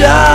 die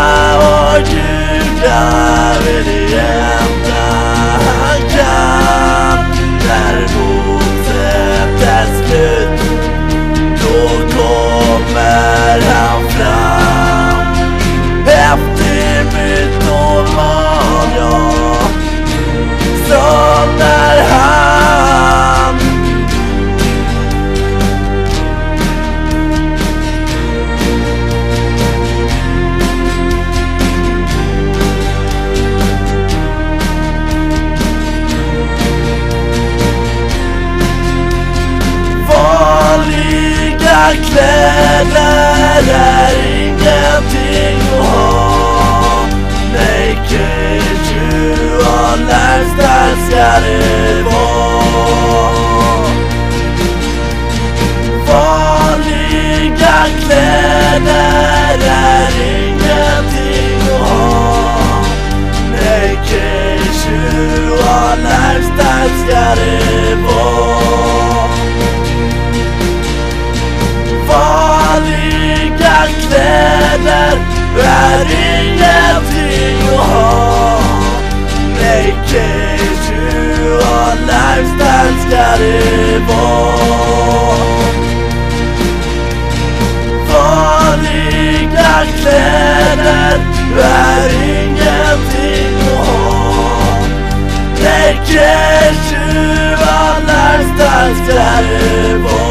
kläder är ingenting att ha. Naked casual lifestyle ska det vara Vanliga kläder är ingenting att ha. Naked casual lifestyle Herkes şu anlar tatlı